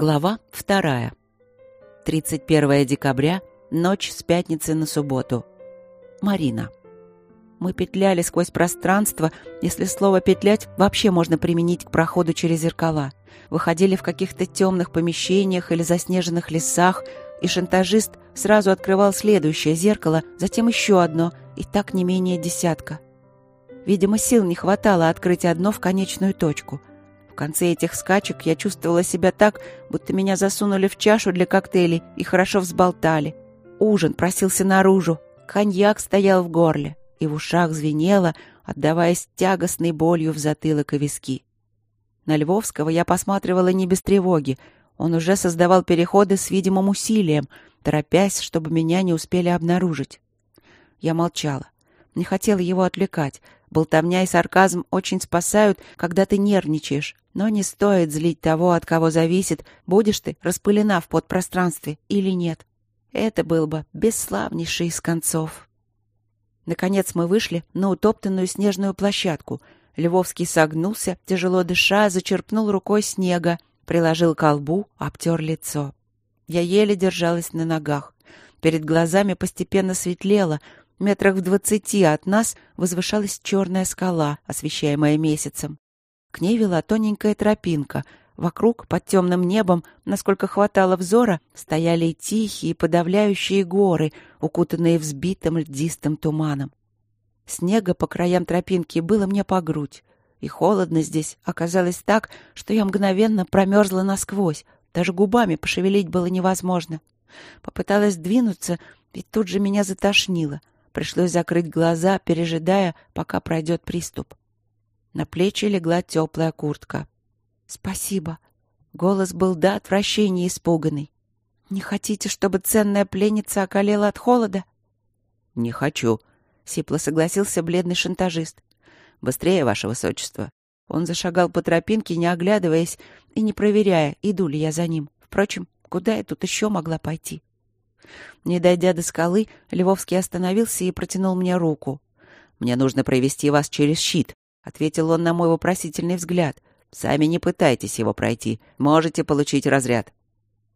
Глава вторая. 31 декабря, ночь с пятницы на субботу. Марина. Мы петляли сквозь пространство, если слово «петлять» вообще можно применить к проходу через зеркала. Выходили в каких-то темных помещениях или заснеженных лесах, и шантажист сразу открывал следующее зеркало, затем еще одно, и так не менее десятка. Видимо, сил не хватало открыть одно в конечную точку — конце этих скачек я чувствовала себя так, будто меня засунули в чашу для коктейлей и хорошо взболтали. Ужин просился наружу, коньяк стоял в горле, и в ушах звенело, отдаваясь тягостной болью в затылок и виски. На Львовского я посматривала не без тревоги. Он уже создавал переходы с видимым усилием, торопясь, чтобы меня не успели обнаружить. Я молчала. Не хотела его отвлекать. Болтовня и сарказм очень спасают, когда ты нервничаешь, но не стоит злить того, от кого зависит, будешь ты распылена в подпространстве или нет. Это был бы бесславнейший из концов. Наконец мы вышли на утоптанную снежную площадку. Львовский согнулся, тяжело дыша, зачерпнул рукой снега, приложил к колбу, обтер лицо. Я еле держалась на ногах. Перед глазами постепенно светлело. Метрах в двадцати от нас возвышалась черная скала, освещаемая месяцем. К ней вела тоненькая тропинка. Вокруг, под темным небом, насколько хватало взора, стояли тихие, подавляющие горы, укутанные взбитым льдистым туманом. Снега по краям тропинки было мне по грудь. И холодно здесь оказалось так, что я мгновенно промерзла насквозь. Даже губами пошевелить было невозможно. Попыталась двинуться, и тут же меня затошнило. Пришлось закрыть глаза, пережидая, пока пройдет приступ. На плечи легла теплая куртка. «Спасибо». Голос был до отвращения испуганный. «Не хотите, чтобы ценная пленница околела от холода?» «Не хочу», — сипло согласился бледный шантажист. «Быстрее, ваше высочество». Он зашагал по тропинке, не оглядываясь и не проверяя, иду ли я за ним. Впрочем, куда я тут еще могла пойти? Не дойдя до скалы, Львовский остановился и протянул мне руку. «Мне нужно провести вас через щит», ответил он на мой вопросительный взгляд. Сами не пытайтесь его пройти. Можете получить разряд.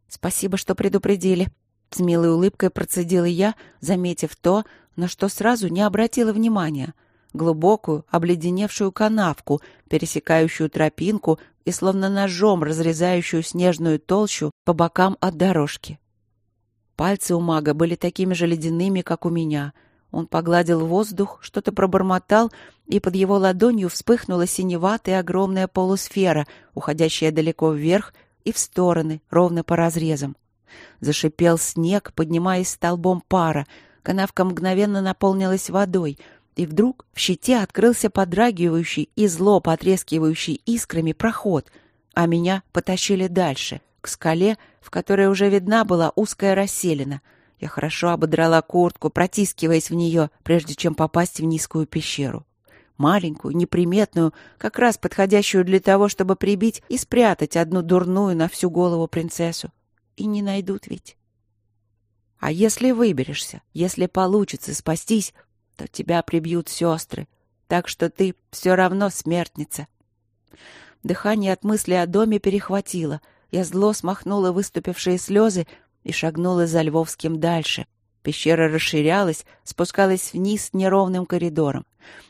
Спасибо, что предупредили. С милой улыбкой процедила я, заметив то, на что сразу не обратила внимания. Глубокую, обледеневшую канавку, пересекающую тропинку и словно ножом разрезающую снежную толщу по бокам от дорожки. Пальцы у мага были такими же ледяными, как у меня — он погладил воздух, что-то пробормотал, и под его ладонью вспыхнула синеватая огромная полусфера, уходящая далеко вверх и в стороны, ровно по разрезам. Зашипел снег, поднимаясь столбом пара. Канавка мгновенно наполнилась водой, и вдруг в щите открылся подрагивающий и зло потрескивающий искрами проход, а меня потащили дальше, к скале, в которой уже видна была узкая расселена — я хорошо ободрала куртку, протискиваясь в нее, прежде чем попасть в низкую пещеру. Маленькую, неприметную, как раз подходящую для того, чтобы прибить и спрятать одну дурную на всю голову принцессу. И не найдут ведь. А если выберешься, если получится спастись, то тебя прибьют сестры, так что ты все равно смертница. Дыхание от мысли о доме перехватило. Я зло смахнула выступившие слезы и шагнула за Львовским дальше. Пещера расширялась, спускалась вниз неровным коридором.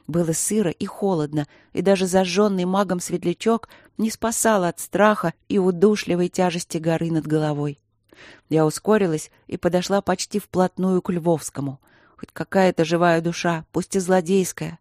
Было сыро и холодно, и даже зажженный магом светлячок не спасал от страха и удушливой тяжести горы над головой. Я ускорилась и подошла почти вплотную к Львовскому. Хоть какая-то живая душа, пусть и злодейская.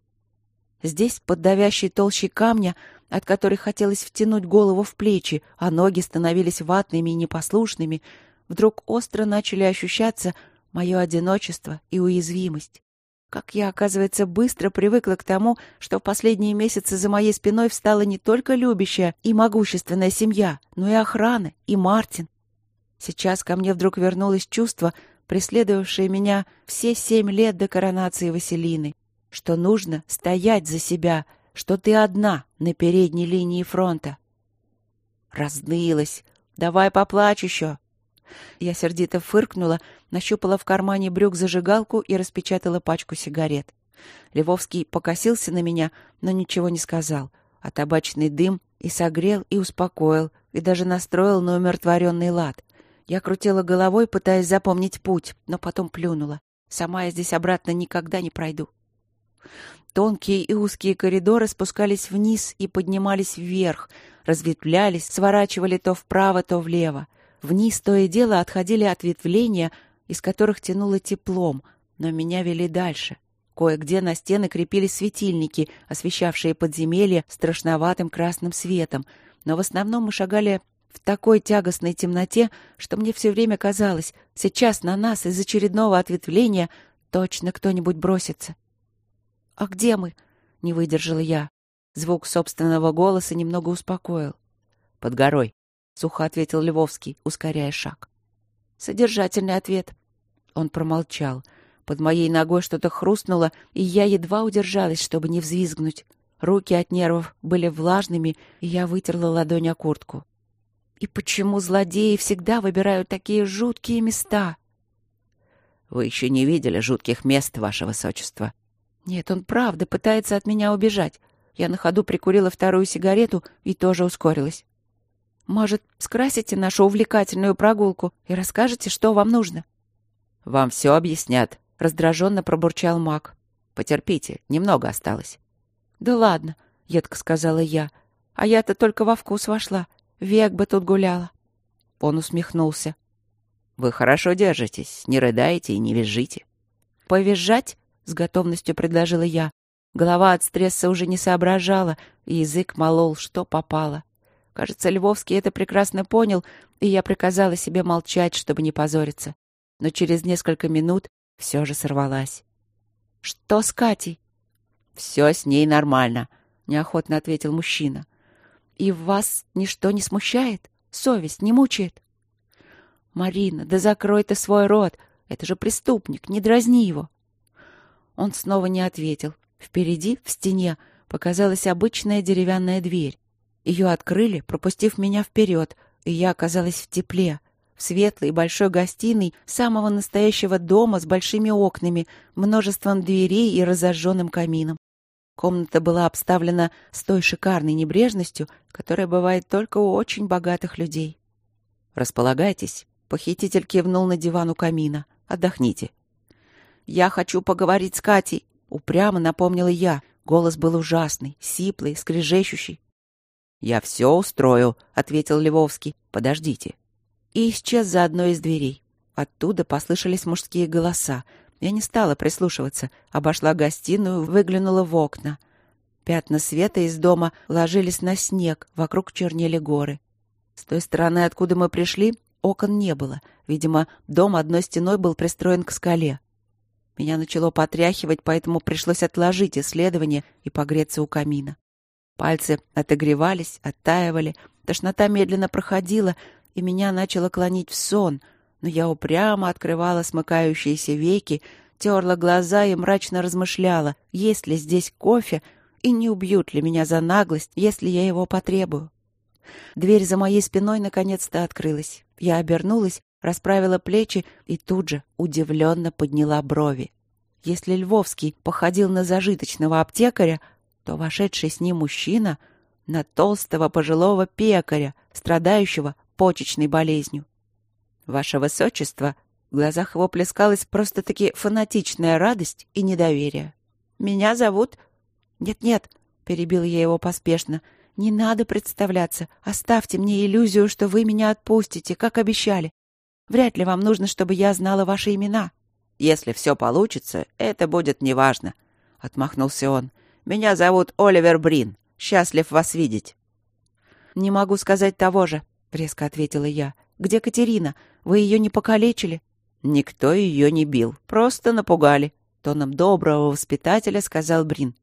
Здесь, под давящей толщей камня, от которой хотелось втянуть голову в плечи, а ноги становились ватными и непослушными, вдруг остро начали ощущаться мое одиночество и уязвимость. Как я, оказывается, быстро привыкла к тому, что в последние месяцы за моей спиной встала не только любящая и могущественная семья, но и охрана, и Мартин. Сейчас ко мне вдруг вернулось чувство, преследовавшее меня все семь лет до коронации Василины, что нужно стоять за себя, что ты одна на передней линии фронта. Разнылась. Давай поплачь еще. Я сердито фыркнула, нащупала в кармане брюк зажигалку и распечатала пачку сигарет. Левовский покосился на меня, но ничего не сказал, а табачный дым И согрел, и успокоил, и даже настроил на умиротворенный лад. Я крутила головой, пытаясь запомнить путь, но потом плюнула. Сама я здесь обратно никогда не пройду. Тонкие и узкие коридоры спускались вниз и поднимались вверх, разветвлялись, сворачивали то вправо, то влево. Вниз то и дело отходили ответвления, из которых тянуло теплом, но меня вели дальше. Кое-где на стены крепились светильники, освещавшие подземелье страшноватым красным светом, но в основном мы шагали в такой тягостной темноте, что мне все время казалось, сейчас на нас из очередного ответвления точно кто-нибудь бросится. «А где мы?» — не выдержала я. Звук собственного голоса немного успокоил. «Под горой», — сухо ответил Львовский, ускоряя шаг. Содержательный ответ. Он промолчал. Под моей ногой что-то хрустнуло, и я едва удержалась, чтобы не взвизгнуть. Руки от нервов были влажными, и я вытерла ладонь о куртку. И почему злодеи всегда выбирают такие жуткие места? Вы еще не видели жутких мест, ваше высочество. Нет, он правда пытается от меня убежать. Я на ходу прикурила вторую сигарету и тоже ускорилась. Может, скрасите нашу увлекательную прогулку и расскажете, что вам нужно? Вам все объяснят, раздраженно пробурчал маг. Потерпите, немного осталось. Да ладно, едко сказала я. А я-то только во вкус вошла. Век бы тут гуляла. Он усмехнулся. Вы хорошо держитесь, не рыдаете и не визжите. Повизжать? С готовностью предложила я. Голова от стресса уже не соображала, и язык молол, что попало. Кажется, Львовский это прекрасно понял, и я приказала себе молчать, чтобы не позориться. Но через несколько минут все же сорвалась. «Что с Катей?» «Все с ней нормально», — неохотно ответил мужчина. «И вас ничто не смущает? Совесть не мучает?» «Марина, да закрой ты свой рот! Это же преступник, не дразни его!» Он снова не ответил. Впереди, в стене, показалась обычная деревянная дверь. Ее открыли, пропустив меня вперед, и я оказалась в тепле, в светлой большой гостиной самого настоящего дома с большими окнами, множеством дверей и разожженным камином. Комната была обставлена с той шикарной небрежностью, которая бывает только у очень богатых людей. «Располагайтесь», — похититель кивнул на диван у камина. «Отдохните». «Я хочу поговорить с Катей», — упрямо напомнила я. Голос был ужасный, сиплый, скрежещущий. «Я все устрою», — ответил Львовский. «Подождите». И исчез за одной из дверей. Оттуда послышались мужские голоса. Я не стала прислушиваться. Обошла гостиную, выглянула в окна. Пятна света из дома ложились на снег, вокруг чернели горы. С той стороны, откуда мы пришли, окон не было. Видимо, дом одной стеной был пристроен к скале. Меня начало потряхивать, поэтому пришлось отложить исследование и погреться у камина. Пальцы отогревались, оттаивали, тошнота медленно проходила, и меня начало клонить в сон, но я упрямо открывала смыкающиеся веки, терла глаза и мрачно размышляла, есть ли здесь кофе и не убьют ли меня за наглость, если я его потребую. Дверь за моей спиной наконец-то открылась. Я обернулась расправила плечи и тут же удивленно подняла брови. Если Львовский походил на зажиточного аптекаря, то вошедший с ним мужчина — на толстого пожилого пекаря, страдающего почечной болезнью. «Ваше Высочество!» В глазах его плескалась просто-таки фанатичная радость и недоверие. «Меня зовут...» «Нет-нет», — перебил я его поспешно, — «не надо представляться. Оставьте мне иллюзию, что вы меня отпустите, как обещали. Вряд ли вам нужно, чтобы я знала ваши имена». «Если все получится, это будет неважно», — отмахнулся он. «Меня зовут Оливер Брин. Счастлив вас видеть». «Не могу сказать того же», — резко ответила я. «Где Катерина? Вы ее не покалечили?» «Никто ее не бил. Просто напугали», — тоном доброго воспитателя сказал Брин.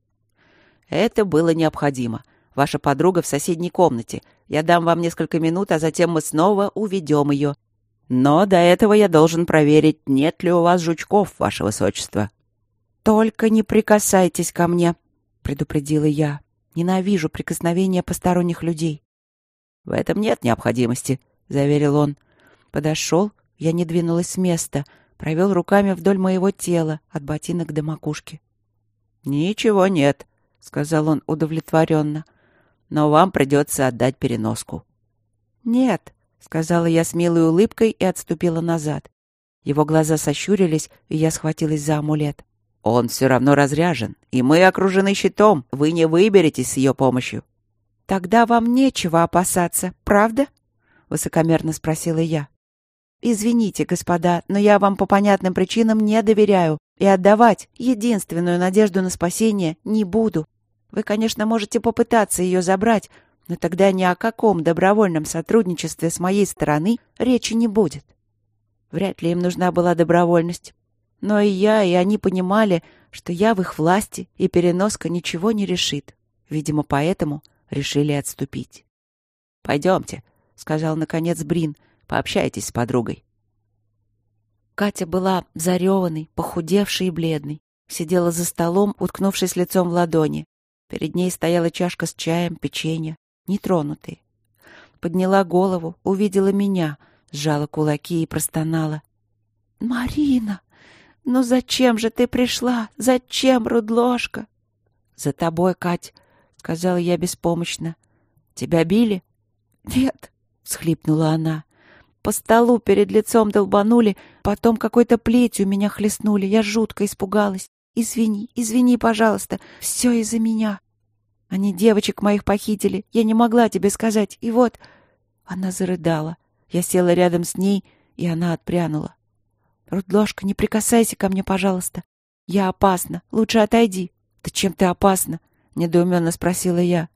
«Это было необходимо. Ваша подруга в соседней комнате. Я дам вам несколько минут, а затем мы снова уведем ее. Но до этого я должен проверить, нет ли у вас жучков, ваше высочество. Только не прикасайтесь ко мне, предупредила я. Ненавижу прикосновения посторонних людей. В этом нет необходимости, заверил он. Подошел, я не двинулась с места, провел руками вдоль моего тела, от ботинок до макушки. Ничего нет, сказал он удовлетворенно. но вам придется отдать переноску». «Нет», — сказала я с милой улыбкой и отступила назад. Его глаза сощурились, и я схватилась за амулет. «Он все равно разряжен, и мы окружены щитом. Вы не выберетесь с ее помощью». «Тогда вам нечего опасаться, правда?» — высокомерно спросила я. «Извините, господа, но я вам по понятным причинам не доверяю и отдавать единственную надежду на спасение не буду. Вы, конечно, можете попытаться ее забрать, но тогда ни о каком добровольном сотрудничестве с моей стороны речи не будет. Вряд ли им нужна была добровольность. Но и я, и они понимали, что я в их власти, и переноска ничего не решит. Видимо, поэтому решили отступить. «Пойдемте», — сказал, наконец, Брин, — «пообщайтесь с подругой». Катя была зареванной, похудевшей и бледной. Сидела за столом, уткнувшись лицом в ладони. Перед ней стояла чашка с чаем, печенье, нетронутые. Подняла голову, увидела меня, сжала кулаки и простонала. «Марина, ну зачем же ты пришла? Зачем, Рудложка?» «За тобой, Кать», — сказала я беспомощно. «Тебя били?» «Нет», — всхлипнула она. «По столу перед лицом долбанули, потом какой-то плетью меня хлестнули. Я жутко испугалась. Извини, извини, пожалуйста, все из-за меня. Они девочек моих похитили, я не могла тебе сказать, и вот...» Она зарыдала. Я села рядом с ней, и она отпрянула. «Рудложка, не прикасайся ко мне, пожалуйста. Я опасна. Лучше отойди». «Да чем ты опасна?» — недоуменно спросила я.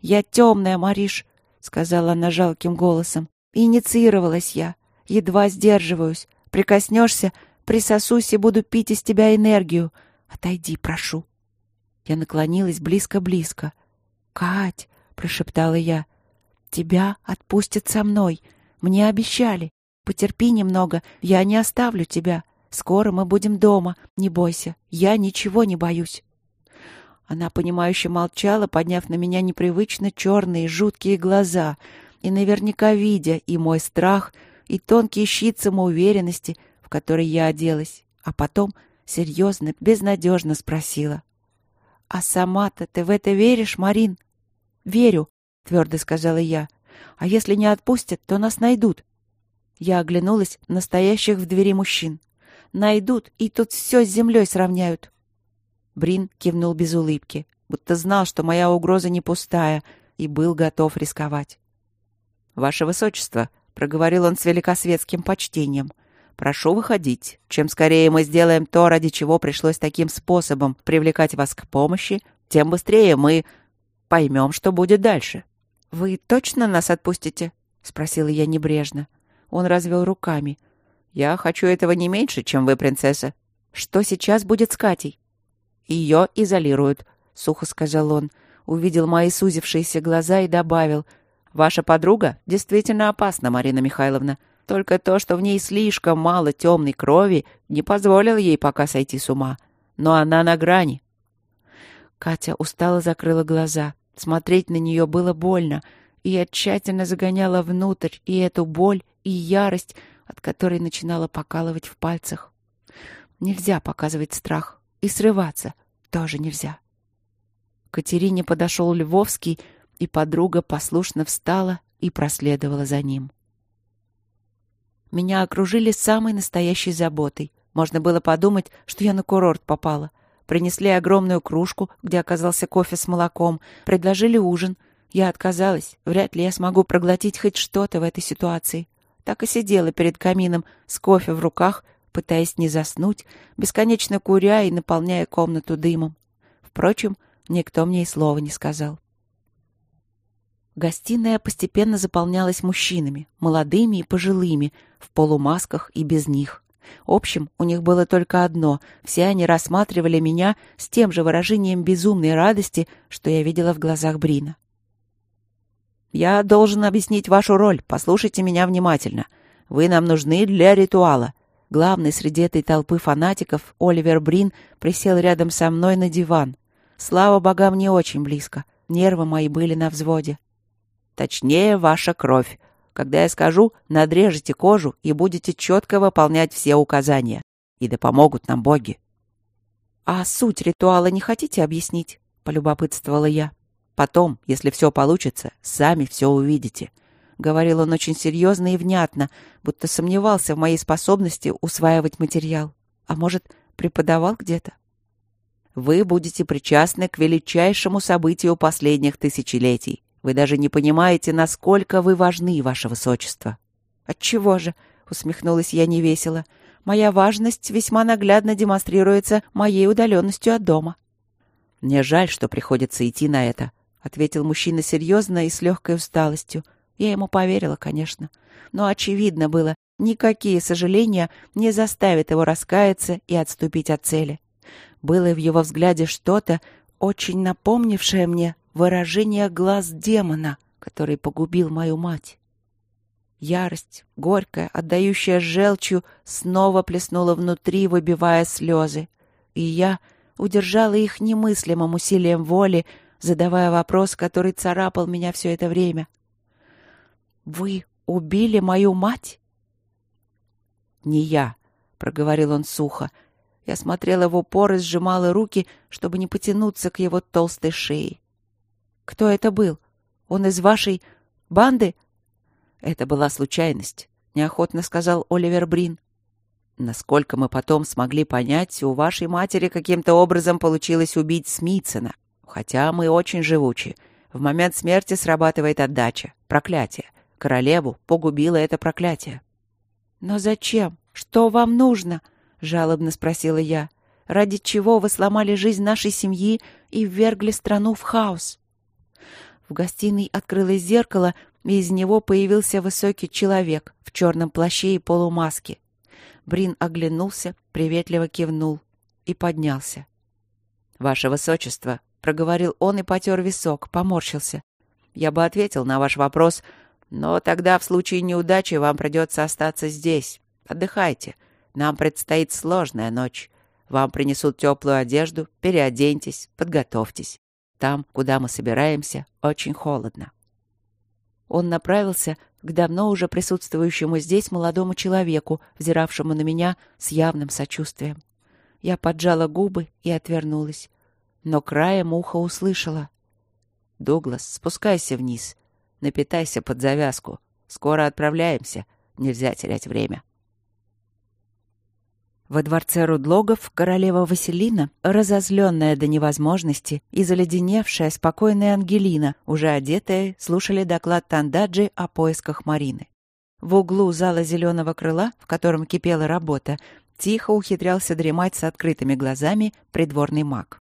«Я темная, Мариш», — сказала она жалким голосом. «Инициировалась я. Едва сдерживаюсь. Прикоснешься, присосусь и буду пить из тебя энергию. Отойди, прошу». Я наклонилась близко-близко. «Кать!» — прошептала я. «Тебя отпустят со мной. Мне обещали. Потерпи немного, я не оставлю тебя. Скоро мы будем дома. Не бойся, я ничего не боюсь». Она, понимающе молчала, подняв на меня непривычно черные жуткие глаза, и наверняка видя и мой страх, и тонкий щит самоуверенности, в который я оделась, а потом серьезно, безнадежно спросила. «А сама-то ты в это веришь, Марин?» «Верю», — твердо сказала я. «А если не отпустят, то нас найдут». Я оглянулась на стоящих в двери мужчин. «Найдут, и тут все с землей сравняют». Брин кивнул без улыбки, будто знал, что моя угроза не пустая, и был готов рисковать. «Ваше Высочество», — проговорил он с великосветским почтением, — Прошу выходить. Чем скорее мы сделаем то, ради чего пришлось таким способом привлекать вас к помощи, тем быстрее мы поймем, что будет дальше. «Вы точно нас отпустите?» — спросила я небрежно. Он развел руками. «Я хочу этого не меньше, чем вы, принцесса. Что сейчас будет с Катей?» «Ее изолируют», — сухо сказал он. Увидел мои сузившиеся глаза и добавил. «Ваша подруга действительно опасна, Марина Михайловна. Только то, что в ней слишком мало темной крови, не позволило ей пока сойти с ума. Но она на грани. Катя устало закрыла глаза. Смотреть на нее было больно, и я тщательно загоняла внутрь и эту боль, и ярость, от которой начинала покалывать в пальцах. Нельзя показывать страх. И срываться тоже нельзя. Катерине подошел Львовский, и подруга послушно встала и проследовала за ним. Меня окружили самой настоящей заботой. Можно было подумать, что я на курорт попала. Принесли огромную кружку, где оказался кофе с молоком, предложили ужин. Я отказалась. Вряд ли я смогу проглотить хоть что-то в этой ситуации. Так и сидела перед камином с кофе в руках, пытаясь не заснуть, бесконечно куря и наполняя комнату дымом. Впрочем, никто мне и слова не сказал. Гостиная постепенно заполнялась мужчинами, молодыми и пожилыми, в полумасках и без них. Общим у них было только одно — все они рассматривали меня с тем же выражением безумной радости, что я видела в глазах Брина. «Я должен объяснить вашу роль, послушайте меня внимательно. Вы нам нужны для ритуала». Главный среди этой толпы фанатиков, Оливер Брин, присел рядом со мной на диван. Слава богам, не очень близко. Нервы мои были на взводе. Точнее, ваша кровь. Когда я скажу, надрежете кожу и будете четко выполнять все указания. И да помогут нам боги. — А суть ритуала не хотите объяснить? — полюбопытствовала я. Потом, если все получится, сами все увидите. Говорил он очень серьезно и внятно, будто сомневался в моей способности усваивать материал. А может, преподавал где-то? Вы будете причастны к величайшему событию последних тысячелетий. Вы даже не понимаете, насколько вы важны, ваше высочество. Отчего же? усмехнулась я невесело. Моя важность весьма наглядно демонстрируется моей удаленностью от дома. Мне жаль, что приходится идти на это, ответил мужчина серьезно и с легкой усталостью. Я ему поверила, конечно. Но очевидно было, никакие сожаления не заставят его раскаяться и отступить от цели. Было в его взгляде что-то, очень напомнившее мне выражение глаз демона, который погубил мою мать. Ярость, горькая, отдающая желчью, снова плеснула внутри, выбивая слезы. И я удержала их немыслимым усилием воли, задавая вопрос, который царапал меня все это время. «Вы убили мою мать?» «Не я», — проговорил он сухо, — я смотрела в упор и сжимала руки, чтобы не потянуться к его толстой шее. «Кто это был? Он из вашей банды?» «Это была случайность», — неохотно сказал Оливер Брин. «Насколько мы потом смогли понять, у вашей матери каким-то образом получилось убить Смитсона. Хотя мы очень живучи. В момент смерти срабатывает отдача, проклятие. Королеву погубило это проклятие». «Но зачем? Что вам нужно?» жалобно спросила я. Ради чего вы сломали жизнь нашей семьи и ввергли страну в хаос? В гостиной открылось зеркало, и из него появился высокий человек в черном плаще и полумаске. Брин оглянулся, приветливо кивнул и поднялся. «Ваше высочество», — проговорил он и потер висок, поморщился. «Я бы ответил на ваш вопрос, но тогда в случае неудачи вам придется остаться здесь. Отдыхайте. Нам предстоит сложная ночь. Вам принесут теплую одежду, переоденьтесь, подготовьтесь. Там, куда мы собираемся, очень холодно. Он направился к давно уже присутствующему здесь молодому человеку, взиравшему на меня с явным сочувствием. Я поджала губы и отвернулась, но краем уха услышала. «Дуглас, спускайся вниз, напитайся под завязку. Скоро отправляемся, нельзя терять время». Во дворце Рудлогов королева Василина, разозленная до невозможности и заледеневшая спокойная Ангелина, уже одетая, слушали доклад Тандаджи о поисках Марины. В углу зала зеленого крыла, в котором кипела работа, тихо ухитрялся дремать с открытыми глазами придворный маг.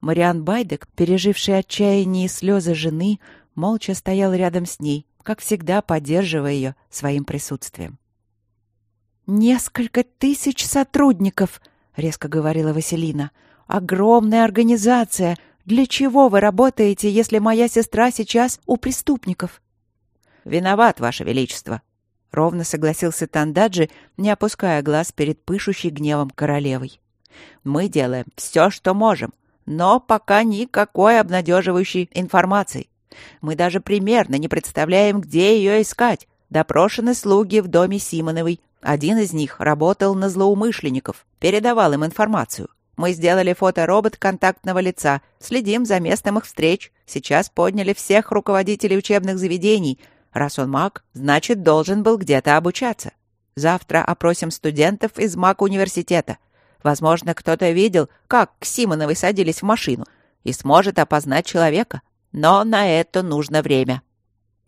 Мариан Байдек, переживший отчаяние и слезы жены, молча стоял рядом с ней, как всегда поддерживая ее своим присутствием. «Несколько тысяч сотрудников», — резко говорила Василина. «Огромная организация. Для чего вы работаете, если моя сестра сейчас у преступников?» «Виноват, Ваше Величество», — ровно согласился Тандаджи, не опуская глаз перед пышущей гневом королевой. «Мы делаем все, что можем, но пока никакой обнадеживающей информации. Мы даже примерно не представляем, где ее искать. Допрошены слуги в доме Симоновой, один из них работал на злоумышленников, передавал им информацию. Мы сделали фоторобот контактного лица, следим за местом их встреч. Сейчас подняли всех руководителей учебных заведений. Раз он маг, значит, должен был где-то обучаться. Завтра опросим студентов из маг-университета. Возможно, кто-то видел, как к Симоновой садились в машину и сможет опознать человека. Но на это нужно время.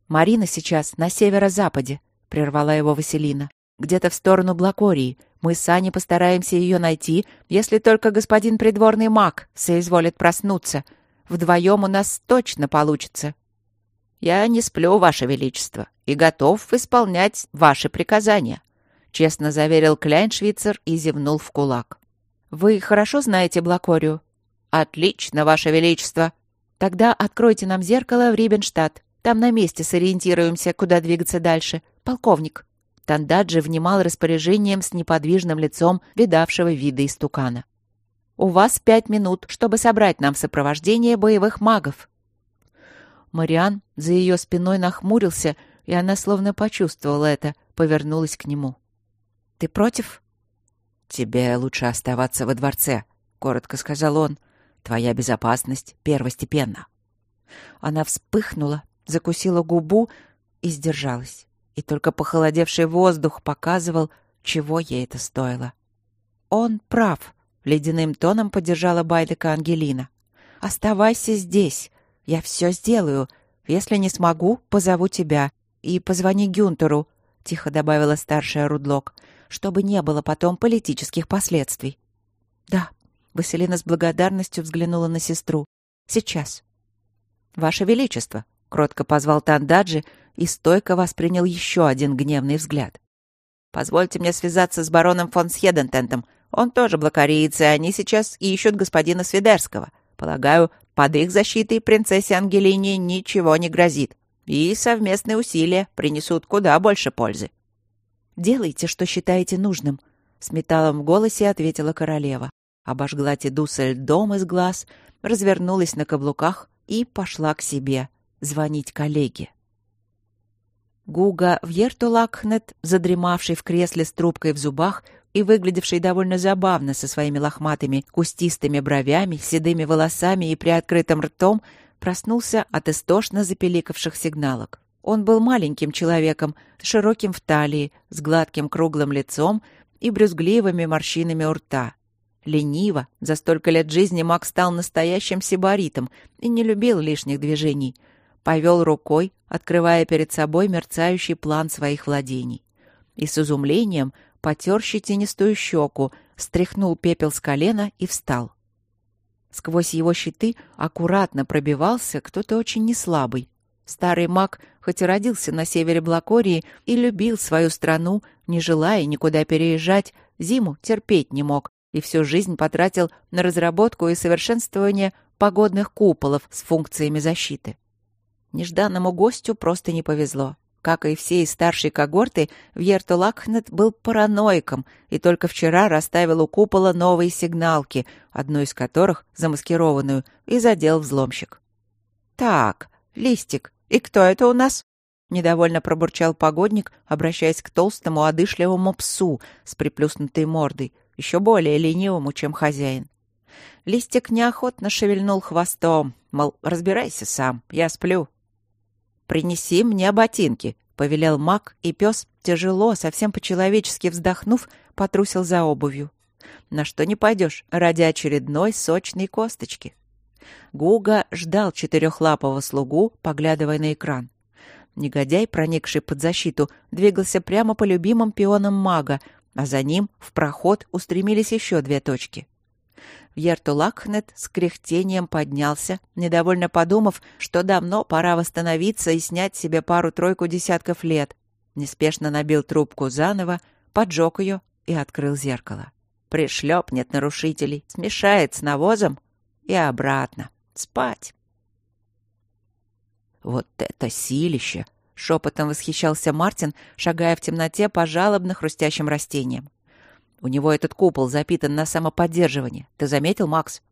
«Марина сейчас на северо-западе», — прервала его Василина где-то в сторону Блакории. Мы с Аней постараемся ее найти, если только господин придворный маг соизволит проснуться. Вдвоем у нас точно получится». «Я не сплю, Ваше Величество, и готов исполнять ваши приказания», — честно заверил Кляйншвицер и зевнул в кулак. «Вы хорошо знаете Блакорию?» «Отлично, Ваше Величество». «Тогда откройте нам зеркало в Рибенштадт. Там на месте сориентируемся, куда двигаться дальше. Полковник». Тандаджи внимал распоряжением с неподвижным лицом видавшего вида истукана. «У вас пять минут, чтобы собрать нам сопровождение боевых магов». Мариан за ее спиной нахмурился, и она словно почувствовала это, повернулась к нему. «Ты против?» «Тебе лучше оставаться во дворце», — коротко сказал он. «Твоя безопасность первостепенна». Она вспыхнула, закусила губу и сдержалась. И только похолодевший воздух показывал, чего ей это стоило. «Он прав», — ледяным тоном поддержала Байдека Ангелина. «Оставайся здесь. Я все сделаю. Если не смогу, позову тебя. И позвони Гюнтеру», — тихо добавила старшая Рудлок, «чтобы не было потом политических последствий». «Да», — Василина с благодарностью взглянула на сестру. «Сейчас». «Ваше Величество», — кротко позвал Тандаджи и стойко воспринял еще один гневный взгляд. «Позвольте мне связаться с бароном фон Схедентентом. Он тоже блокариец, и они сейчас ищут господина Свидерского. Полагаю, под их защитой принцессе Ангелине ничего не грозит, и совместные усилия принесут куда больше пользы». «Делайте, что считаете нужным», — с металлом в голосе ответила королева. Обожгла Тедуса льдом из глаз, развернулась на каблуках и пошла к себе звонить коллеге. Гуга Вьертулакхнет, задремавший в кресле с трубкой в зубах и выглядевший довольно забавно со своими лохматыми кустистыми бровями, седыми волосами и приоткрытым ртом, проснулся от истошно запеликавших сигналок. Он был маленьким человеком, широким в талии, с гладким круглым лицом и брюзгливыми морщинами у рта. Лениво, за столько лет жизни Мак стал настоящим сибаритом и не любил лишних движений — повел рукой, открывая перед собой мерцающий план своих владений. И с изумлением потер щетинистую щеку, стряхнул пепел с колена и встал. Сквозь его щиты аккуратно пробивался кто-то очень неслабый. Старый маг, хоть и родился на севере Блакории и любил свою страну, не желая никуда переезжать, зиму терпеть не мог и всю жизнь потратил на разработку и совершенствование погодных куполов с функциями защиты. Нежданному гостю просто не повезло. Как и все из старшей когорты, Вьерто Лакхнет был параноиком и только вчера расставил у купола новые сигналки, одну из которых, замаскированную, и задел взломщик. «Так, Листик, и кто это у нас?» Недовольно пробурчал погодник, обращаясь к толстому, одышливому псу с приплюснутой мордой, еще более ленивому, чем хозяин. Листик неохотно шевельнул хвостом, мол, разбирайся сам, я сплю. «Принеси мне ботинки», — повелел маг, и пес, тяжело, совсем по-человечески вздохнув, потрусил за обувью. На что не пойдешь ради очередной сочной косточки. Гуга ждал четырехлапого слугу, поглядывая на экран. Негодяй, проникший под защиту, двигался прямо по любимым пионам мага, а за ним в проход устремились еще две точки. Ертулакхнет с кряхтением поднялся, недовольно подумав, что давно пора восстановиться и снять себе пару-тройку десятков лет. Неспешно набил трубку заново, поджег ее и открыл зеркало. Пришлепнет нарушителей, смешает с навозом и обратно. Спать. Вот это силище! Шепотом восхищался Мартин, шагая в темноте по жалобно хрустящим растениям. У него этот купол запитан на самоподдерживание. Ты заметил, Макс?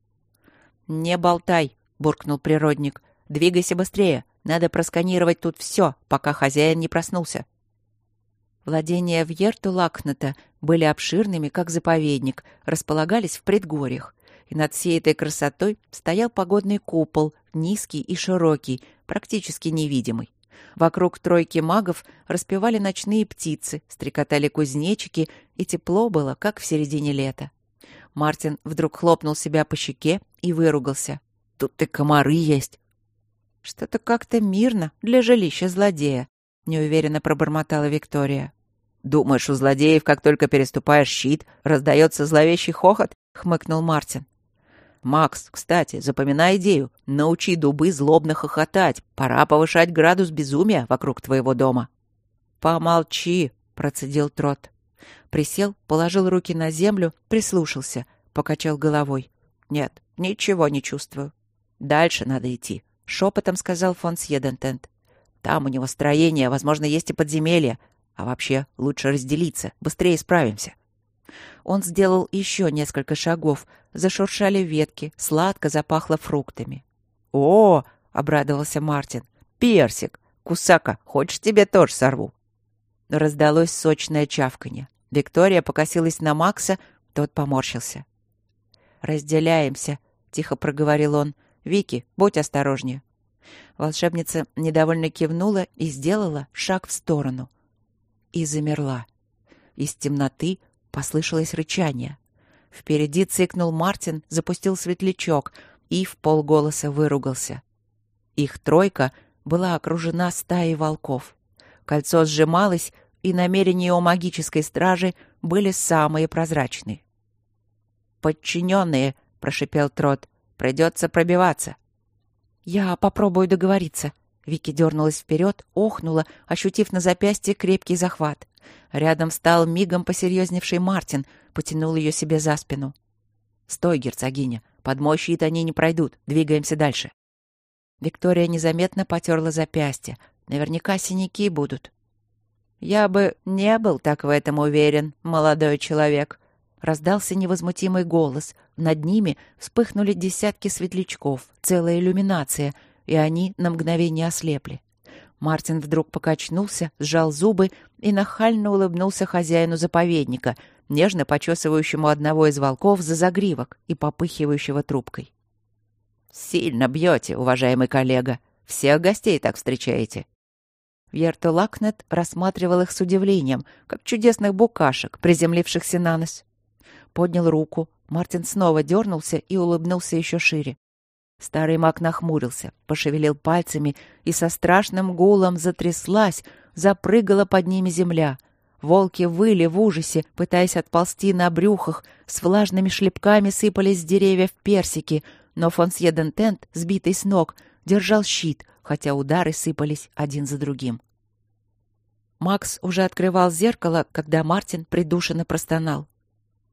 Не болтай, буркнул природник. Двигайся быстрее. Надо просканировать тут все, пока хозяин не проснулся. Владения Вьерту Лакната были обширными, как заповедник, располагались в предгорьях. И над всей этой красотой стоял погодный купол, низкий и широкий, практически невидимый. Вокруг тройки магов распевали ночные птицы, стрекотали кузнечики, и тепло было, как в середине лета. Мартин вдруг хлопнул себя по щеке и выругался. «Тут и комары есть!» «Что-то как-то мирно для жилища злодея», — неуверенно пробормотала Виктория. «Думаешь, у злодеев, как только переступаешь щит, раздается зловещий хохот?» — хмыкнул Мартин. Макс, кстати, запоминай идею. Научи дубы злобно хохотать. Пора повышать градус безумия вокруг твоего дома. Помолчи, процедил Трот. Присел, положил руки на землю, прислушался, покачал головой. Нет, ничего не чувствую. Дальше надо идти, шепотом сказал фон Сьедентент. Там у него строение, возможно, есть и подземелье. А вообще, лучше разделиться, быстрее справимся. Он сделал еще несколько шагов. Зашуршали ветки, сладко запахло фруктами. «О!» — обрадовался Мартин. «Персик! Кусака, хочешь, тебе тоже сорву?» Раздалось сочное чавканье. Виктория покосилась на Макса, тот поморщился. «Разделяемся», — тихо проговорил он. «Вики, будь осторожнее». Волшебница недовольно кивнула и сделала шаг в сторону. И замерла. Из темноты послышалось рычание. Впереди цыкнул Мартин, запустил светлячок и в полголоса выругался. Их тройка была окружена стаей волков. Кольцо сжималось, и намерения у магической стражи были самые прозрачные. «Подчиненные», — прошипел Трот, — «придется пробиваться». «Я попробую договориться». Вики дернулась вперед, охнула, ощутив на запястье крепкий захват. Рядом встал мигом посерьезневший Мартин, потянул ее себе за спину. «Стой, герцогиня, под мой щит они не пройдут, двигаемся дальше». Виктория незаметно потерла запястье. Наверняка синяки будут. «Я бы не был так в этом уверен, молодой человек», — раздался невозмутимый голос. Над ними вспыхнули десятки светлячков, целая иллюминация, и они на мгновение ослепли. Мартин вдруг покачнулся, сжал зубы и нахально улыбнулся хозяину заповедника, нежно почесывающему одного из волков за загривок и попыхивающего трубкой. «Сильно бьете, уважаемый коллега. Всех гостей так встречаете». Вьерто Лакнет рассматривал их с удивлением, как чудесных букашек, приземлившихся на нос. Поднял руку. Мартин снова дернулся и улыбнулся еще шире. Старый маг нахмурился, пошевелил пальцами, и со страшным гулом затряслась, запрыгала под ними земля. Волки выли в ужасе, пытаясь отползти на брюхах, с влажными шлепками сыпались с деревьев персики, но фон Сьедентент, сбитый с ног, держал щит, хотя удары сыпались один за другим. Макс уже открывал зеркало, когда Мартин придушенно простонал.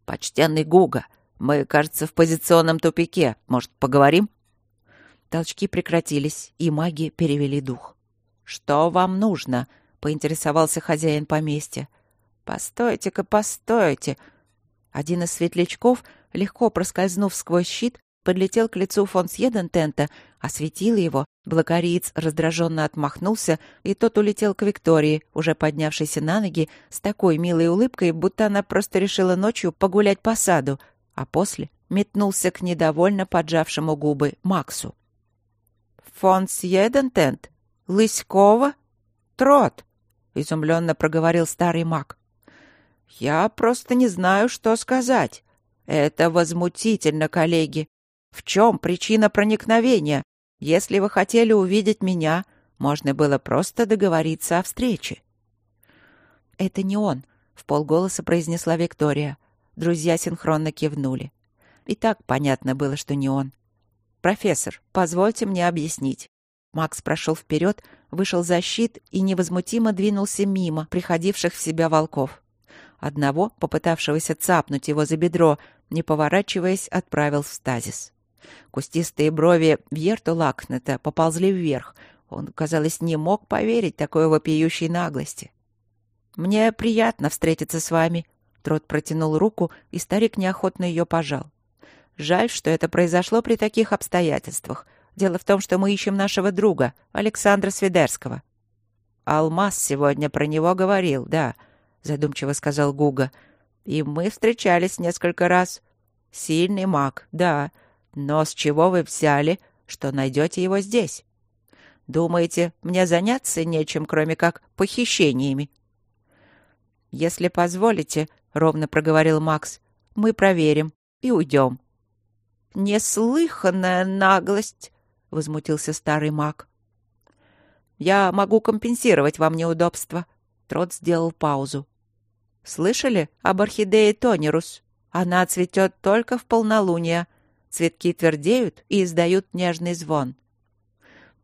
«Почтенный Гуга, мы, кажется, в позиционном тупике. Может, поговорим?» Толчки прекратились, и маги перевели дух. «Что вам нужно?» — поинтересовался хозяин поместья. «Постойте-ка, постойте!» Один из светлячков, легко проскользнув сквозь щит, подлетел к лицу фон Сьедентента, осветил его, блокариец раздраженно отмахнулся, и тот улетел к Виктории, уже поднявшейся на ноги, с такой милой улыбкой, будто она просто решила ночью погулять по саду, а после метнулся к недовольно поджавшему губы Максу. «Фон Сьедентент? Лыськова? Трот?» — изумленно проговорил старый маг. «Я просто не знаю, что сказать. Это возмутительно, коллеги. В чем причина проникновения? Если вы хотели увидеть меня, можно было просто договориться о встрече. Это не он, в полголоса произнесла Виктория. Друзья синхронно кивнули. И так понятно было, что не он. Профессор, позвольте мне объяснить. Макс прошел вперед, вышел за щит и невозмутимо двинулся мимо приходивших в себя волков. Одного, попытавшегося цапнуть его за бедро, не поворачиваясь, отправил в стазис. Кустистые брови Вьерту Лакнета поползли вверх. Он, казалось, не мог поверить такой вопиющей наглости. «Мне приятно встретиться с вами», — Трот протянул руку, и старик неохотно ее пожал. «Жаль, что это произошло при таких обстоятельствах. Дело в том, что мы ищем нашего друга, Александра Свидерского». «Алмаз сегодня про него говорил, да», — задумчиво сказал Гуга. «И мы встречались несколько раз. Сильный маг, да, но с чего вы взяли, что найдете его здесь? Думаете, мне заняться нечем, кроме как похищениями? Если позволите, — ровно проговорил Макс, — мы проверим и уйдем. Неслыханная наглость, — возмутился старый маг. Я могу компенсировать вам неудобства. Трот сделал паузу. Слышали об орхидее Тонерус? Она цветет только в полнолуние, Цветки твердеют и издают нежный звон.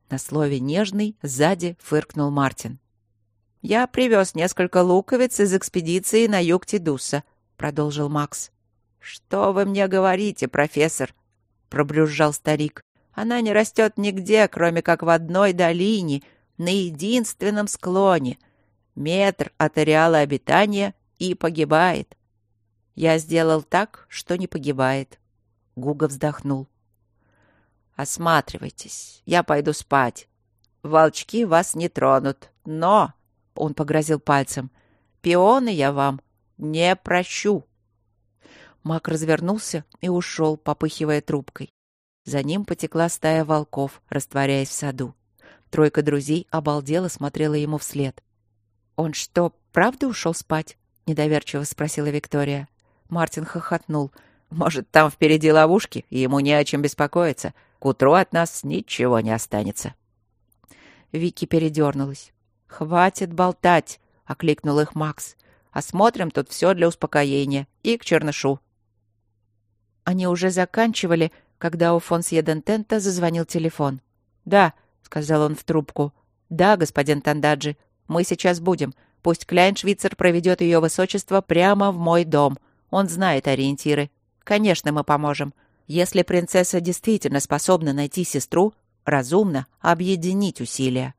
На слове «нежный» сзади фыркнул Мартин. «Я привез несколько луковиц из экспедиции на юг Тидуса», — продолжил Макс. «Что вы мне говорите, профессор?» — пробрюзжал старик. «Она не растет нигде, кроме как в одной долине, на единственном склоне. Метр от ареала обитания и погибает. Я сделал так, что не погибает. Гуга вздохнул. «Осматривайтесь, я пойду спать. Волчки вас не тронут, но...» — он погрозил пальцем. «Пионы я вам не прощу». Мак развернулся и ушел, попыхивая трубкой. За ним потекла стая волков, растворяясь в саду. Тройка друзей обалдела смотрела ему вслед. «Он что, правда ушел спать?» — недоверчиво спросила Виктория. Мартин хохотнул. «Может, там впереди ловушки, и ему не о чем беспокоиться. К утру от нас ничего не останется». Вики передернулась. «Хватит болтать!» — окликнул их Макс. «Осмотрим тут все для успокоения. И к чернышу». Они уже заканчивали, когда у фон Сьедентента зазвонил телефон. «Да», — сказал он в трубку. «Да, господин Тандаджи, мы сейчас будем. Пусть Кляйншвицер проведет ее высочество прямо в мой дом. Он знает ориентиры. Конечно, мы поможем. Если принцесса действительно способна найти сестру, разумно объединить усилия».